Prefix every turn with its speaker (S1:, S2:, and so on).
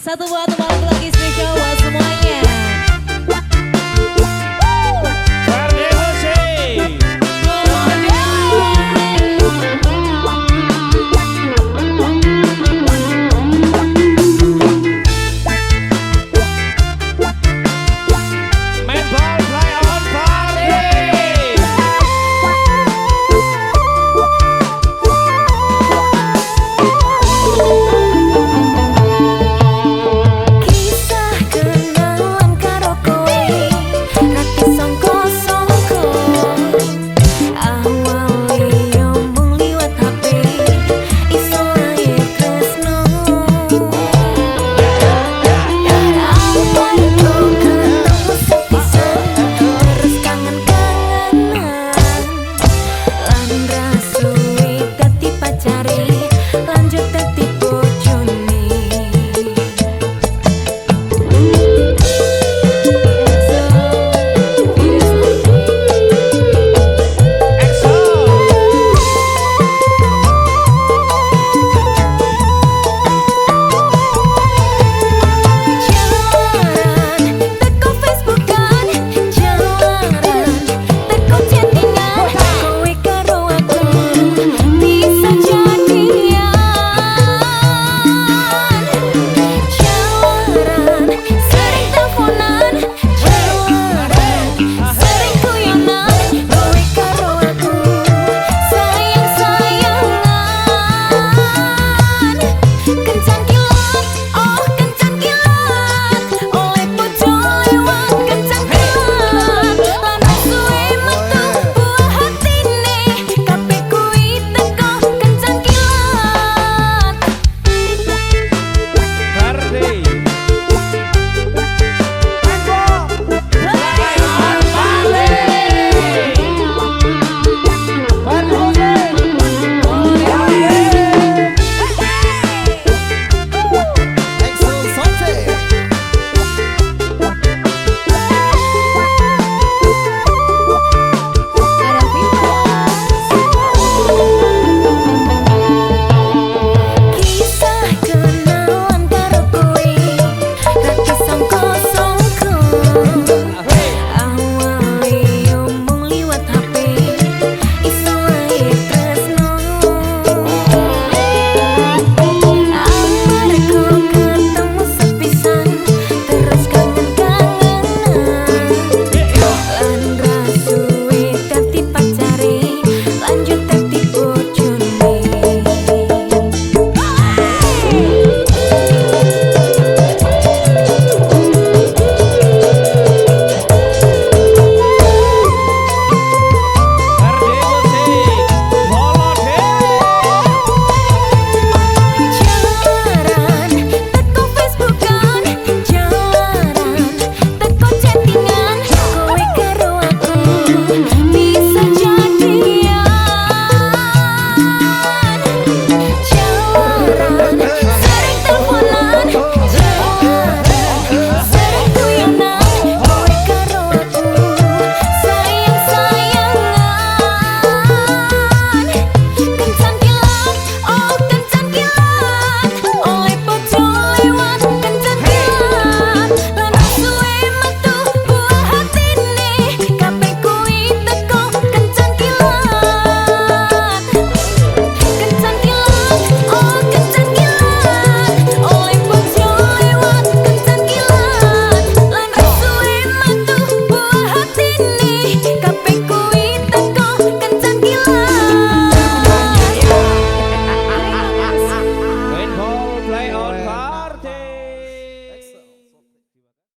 S1: Satu buat malam lagi spesial buat semuanya tendrás.